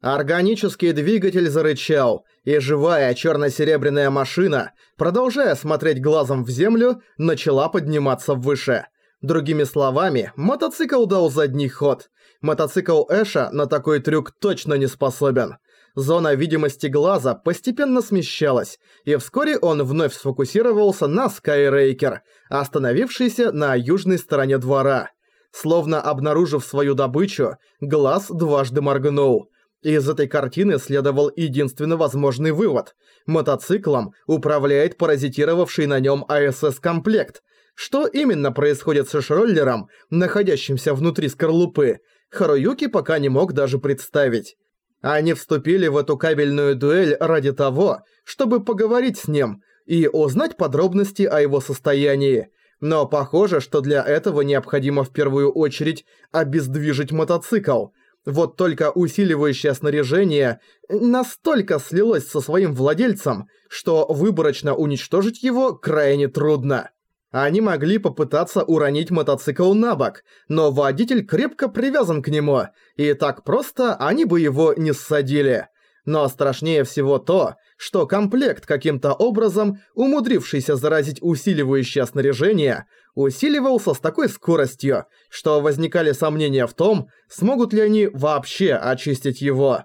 Органический двигатель зарычал, и живая черно-серебряная машина, продолжая смотреть глазом в землю, начала подниматься выше. Другими словами, мотоцикл дал задний ход. Мотоцикл Эша на такой трюк точно не способен. Зона видимости глаза постепенно смещалась, и вскоре он вновь сфокусировался на Скайрейкер, остановившийся на южной стороне двора. Словно обнаружив свою добычу, глаз дважды моргнул. Из этой картины следовал единственно возможный вывод. Мотоциклом управляет паразитировавший на нем АСС-комплект. Что именно происходит с эшроллером, находящимся внутри скорлупы, Харуюки пока не мог даже представить. Они вступили в эту кабельную дуэль ради того, чтобы поговорить с ним и узнать подробности о его состоянии. Но похоже, что для этого необходимо в первую очередь обездвижить мотоцикл. Вот только усиливающее снаряжение настолько слилось со своим владельцем, что выборочно уничтожить его крайне трудно. Они могли попытаться уронить мотоцикл на бок, но водитель крепко привязан к нему, и так просто они бы его не ссадили. Но страшнее всего то, что комплект каким-то образом, умудрившийся заразить усиливающее снаряжение, усиливался с такой скоростью, что возникали сомнения в том, смогут ли они вообще очистить его.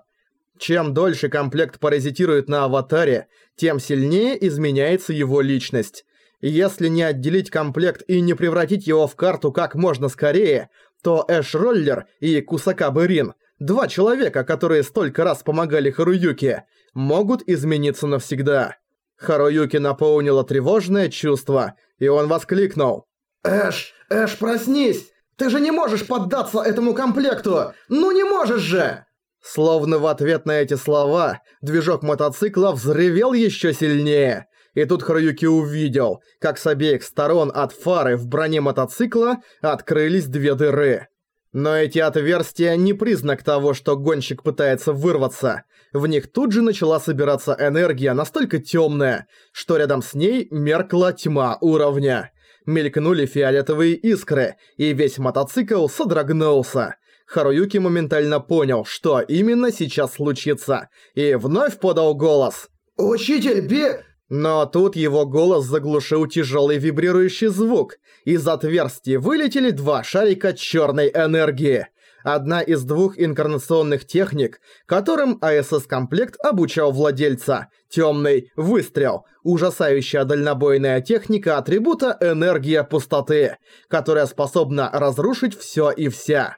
Чем дольше комплект паразитирует на аватаре, тем сильнее изменяется его личность. Если не отделить комплект и не превратить его в карту как можно скорее, то Эш-роллер и Кусакабы Рин, два человека, которые столько раз помогали Харуюке, могут измениться навсегда. Харуюки наполнило тревожное чувство, и он воскликнул. «Эш, Эш, проснись! Ты же не можешь поддаться этому комплекту! Ну не можешь же!» Словно в ответ на эти слова, движок мотоцикла взревел еще сильнее. И тут Харуюки увидел, как с обеих сторон от фары в броне мотоцикла открылись две дыры. Но эти отверстия не признак того, что гонщик пытается вырваться. В них тут же начала собираться энергия настолько темная, что рядом с ней меркла тьма уровня. Мелькнули фиолетовые искры, и весь мотоцикл содрогнулся. Харуюки моментально понял, что именно сейчас случится, и вновь подал голос. «Учитель, би...» Но тут его голос заглушил тяжелый вибрирующий звук. Из отверстий вылетели два шарика черной энергии. Одна из двух инкарнационных техник, которым АСС-комплект обучал владельца. Темный выстрел. Ужасающая дальнобойная техника атрибута «Энергия пустоты», которая способна разрушить все и вся.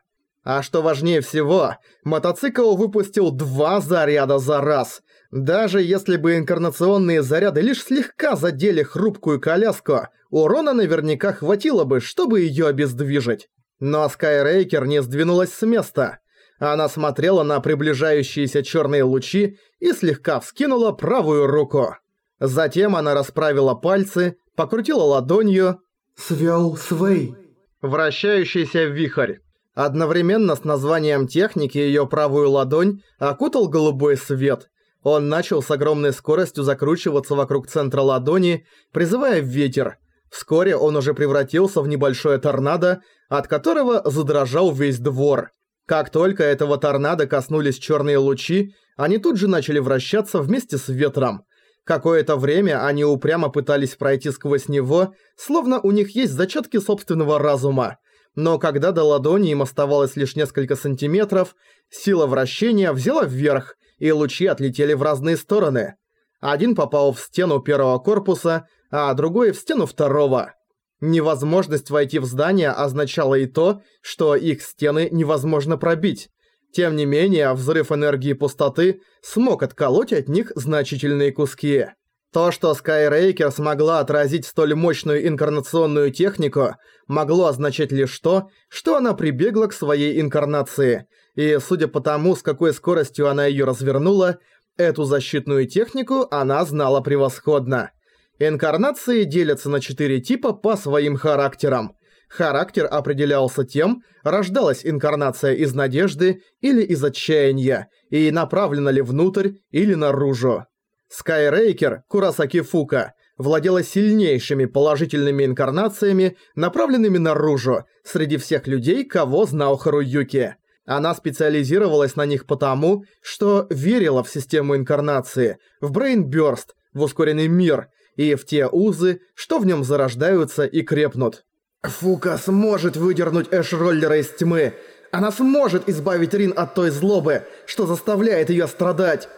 А что важнее всего, мотоцикл выпустил два заряда за раз. Даже если бы инкарнационные заряды лишь слегка задели хрупкую коляску, урона наверняка хватило бы, чтобы её обездвижить. Но Скайрейкер не сдвинулась с места. Она смотрела на приближающиеся чёрные лучи и слегка вскинула правую руку. Затем она расправила пальцы, покрутила ладонью «Свёл свей». Вращающийся вихрь. Одновременно с названием техники её правую ладонь окутал голубой свет. Он начал с огромной скоростью закручиваться вокруг центра ладони, призывая ветер. Вскоре он уже превратился в небольшое торнадо, от которого задрожал весь двор. Как только этого торнадо коснулись чёрные лучи, они тут же начали вращаться вместе с ветром. Какое-то время они упрямо пытались пройти сквозь него, словно у них есть зачатки собственного разума но когда до ладони им оставалось лишь несколько сантиметров, сила вращения взяла вверх, и лучи отлетели в разные стороны. Один попал в стену первого корпуса, а другой в стену второго. Невозможность войти в здание означала и то, что их стены невозможно пробить. Тем не менее, взрыв энергии пустоты смог отколоть от них значительные куски. То, что Скайрейкер смогла отразить столь мощную инкарнационную технику, могло означать лишь то, что она прибегла к своей инкарнации, и судя по тому, с какой скоростью она её развернула, эту защитную технику она знала превосходно. Инкарнации делятся на четыре типа по своим характерам. Характер определялся тем, рождалась инкарнация из надежды или из отчаяния, и направлена ли внутрь или наружу. Скайрейкер Курасаки Фука владела сильнейшими положительными инкарнациями, направленными наружу, среди всех людей, кого знал Харуюки. Она специализировалась на них потому, что верила в систему инкарнации, в Брейнбёрст, в ускоренный мир и в те узы, что в нем зарождаются и крепнут. Фука сможет выдернуть Эш-роллера из тьмы. Она сможет избавить Рин от той злобы, что заставляет её страдать.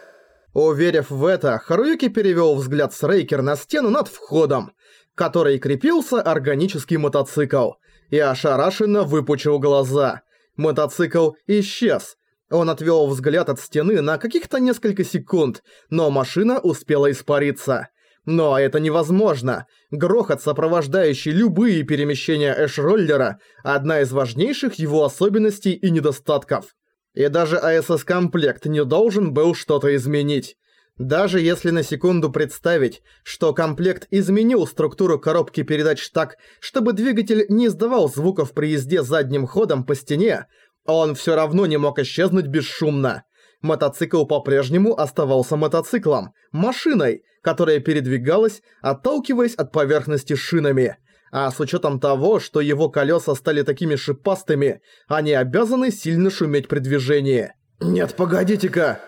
Уверив в это, Харуюки перевёл взгляд с Рейкер на стену над входом, который крепился органический мотоцикл, и ошарашенно выпучил глаза. Мотоцикл исчез. Он отвёл взгляд от стены на каких-то несколько секунд, но машина успела испариться. Но это невозможно. Грохот, сопровождающий любые перемещения Эш-роллера, одна из важнейших его особенностей и недостатков. И даже АСС-комплект не должен был что-то изменить. Даже если на секунду представить, что комплект изменил структуру коробки передач так, чтобы двигатель не издавал звуков при езде задним ходом по стене, он всё равно не мог исчезнуть бесшумно. Мотоцикл по-прежнему оставался мотоциклом, машиной, которая передвигалась, отталкиваясь от поверхности шинами. А с учетом того, что его колеса стали такими шипастыми, они обязаны сильно шуметь при движении. «Нет, погодите-ка!»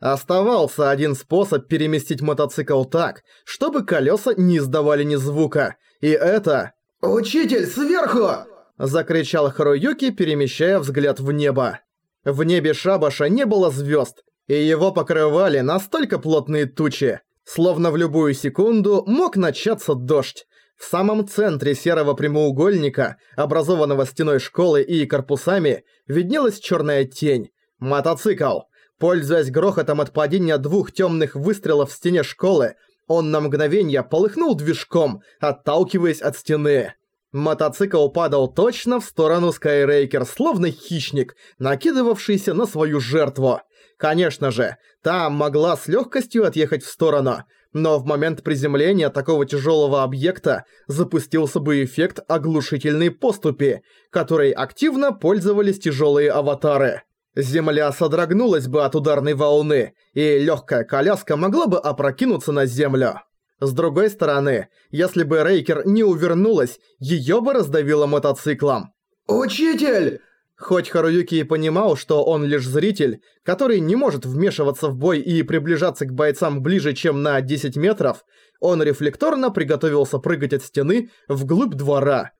Оставался один способ переместить мотоцикл так, чтобы колеса не издавали ни звука. И это... «Учитель, сверху!» Закричал Харуюки, перемещая взгляд в небо. В небе шабаша не было звезд, и его покрывали настолько плотные тучи, словно в любую секунду мог начаться дождь. В самом центре серого прямоугольника, образованного стеной школы и корпусами, виднелась черная тень. Мотоцикл. Пользуясь грохотом от падения двух темных выстрелов в стене школы, он на мгновение полыхнул движком, отталкиваясь от стены. Мотоцикл падал точно в сторону Скайрейкер, словно хищник, накидывавшийся на свою жертву. Конечно же, та могла с легкостью отъехать в сторону, но в момент приземления такого тяжелого объекта запустился бы эффект оглушительной поступи, которой активно пользовались тяжелые аватары. Земля содрогнулась бы от ударной волны, и легкая коляска могла бы опрокинуться на землю. С другой стороны, если бы Рейкер не увернулась, её бы раздавило мотоциклом. «Учитель!» Хоть Харуюки и понимал, что он лишь зритель, который не может вмешиваться в бой и приближаться к бойцам ближе, чем на 10 метров, он рефлекторно приготовился прыгать от стены вглубь двора.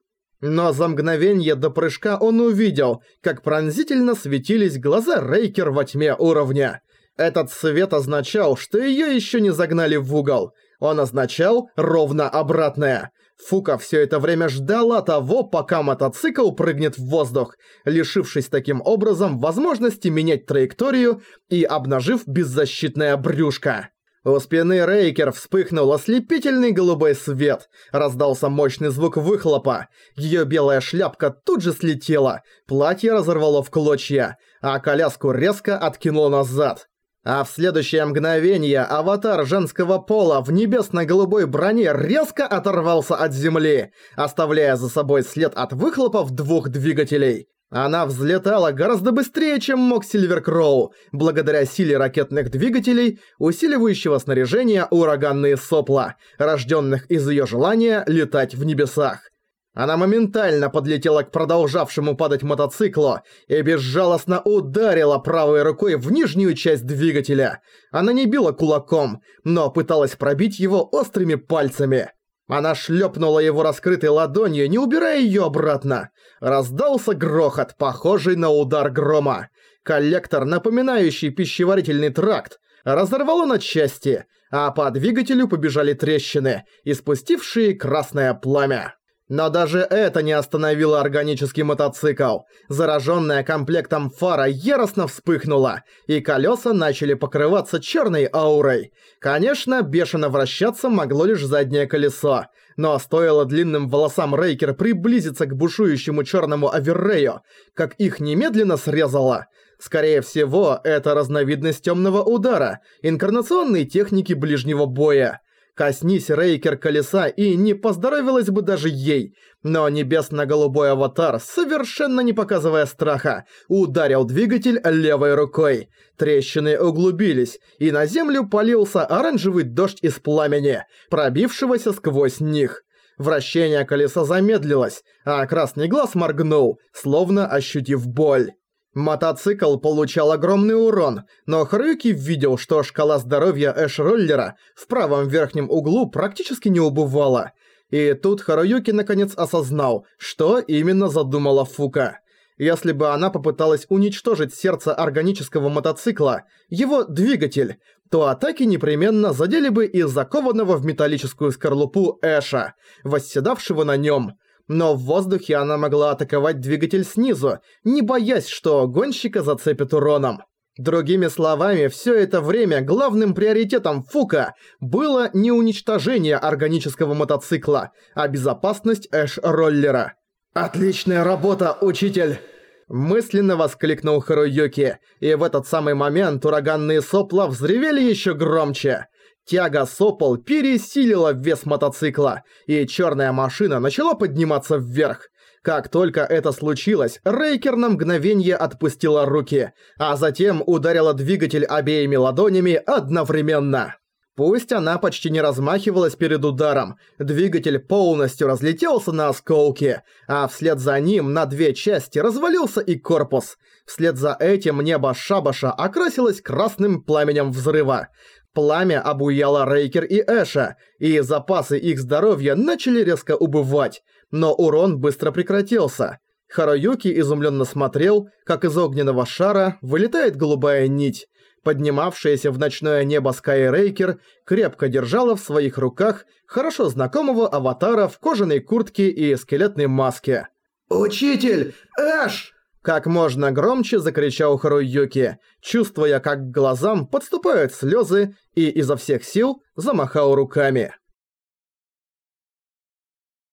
Но за мгновение до прыжка он увидел, как пронзительно светились глаза Рейкер во тьме уровня. Этот свет означал, что её ещё не загнали в угол – он означал ровно обратное. Фука все это время ждала того, пока мотоцикл прыгнет в воздух, лишившись таким образом возможности менять траекторию и обнажив беззащитное брюшко. У спины Рейкер вспыхнул ослепительный голубой свет, раздался мощный звук выхлопа, ее белая шляпка тут же слетела, платье разорвало в клочья, а коляску резко откинуло назад. А в следующее мгновение аватар женского пола в небесно-голубой броне резко оторвался от земли, оставляя за собой след от выхлопов двух двигателей. Она взлетала гораздо быстрее, чем мог Сильвер Кроу, благодаря силе ракетных двигателей, усиливающего снаряжение ураганные сопла, рожденных из ее желания летать в небесах. Она моментально подлетела к продолжавшему падать мотоциклу и безжалостно ударила правой рукой в нижнюю часть двигателя. Она не била кулаком, но пыталась пробить его острыми пальцами. Она шлепнула его раскрытой ладонью, не убирая ее обратно. Раздался грохот, похожий на удар грома. Коллектор, напоминающий пищеварительный тракт, разорвало на части, а по двигателю побежали трещины, испустившие красное пламя. Но даже это не остановило органический мотоцикл. Зараженная комплектом фара яростно вспыхнула, и колеса начали покрываться черной аурой. Конечно, бешено вращаться могло лишь заднее колесо, но стоило длинным волосам Рейкер приблизиться к бушующему черному Аверрею, как их немедленно срезало. Скорее всего, это разновидность темного удара, инкарнационной техники ближнего боя. Коснись Рейкер колеса и не поздоровилась бы даже ей, но небесно-голубой аватар, совершенно не показывая страха, ударил двигатель левой рукой. Трещины углубились, и на землю полился оранжевый дождь из пламени, пробившегося сквозь них. Вращение колеса замедлилось, а красный глаз моргнул, словно ощутив боль. Мотоцикл получал огромный урон, но Харуюки видел, что шкала здоровья Эш-роллера в правом верхнем углу практически не убывала. И тут Харуюки наконец осознал, что именно задумала Фука. Если бы она попыталась уничтожить сердце органического мотоцикла, его двигатель, то атаки непременно задели бы и закованного в металлическую скорлупу Эша, восседавшего на нем. Но в воздухе она могла атаковать двигатель снизу, не боясь, что гонщика зацепит уроном. Другими словами, все это время главным приоритетом Фука было не уничтожение органического мотоцикла, а безопасность Эш-роллера. «Отличная работа, учитель!» Мысленно воскликнул Харуюки, и в этот самый момент ураганные сопла взревели еще громче. Тяга сопол пересилила вес мотоцикла, и черная машина начала подниматься вверх. Как только это случилось, Рейкер на мгновение отпустила руки, а затем ударила двигатель обеими ладонями одновременно. Пусть она почти не размахивалась перед ударом, двигатель полностью разлетелся на осколки, а вслед за ним на две части развалился и корпус. Вслед за этим небо Шабаша окрасилось красным пламенем взрыва. Пламя обуяло Рейкер и Эша, и запасы их здоровья начали резко убывать, но урон быстро прекратился. Харуюки изумленно смотрел, как из огненного шара вылетает голубая нить. Поднимавшаяся в ночное небо Скайрейкер крепко держала в своих руках хорошо знакомого аватара в кожаной куртке и скелетной маске. «Учитель! Эш!» Как можно громче закричал Харуюки, чувствуя, как к глазам подступают слезы, и изо всех сил замахал руками.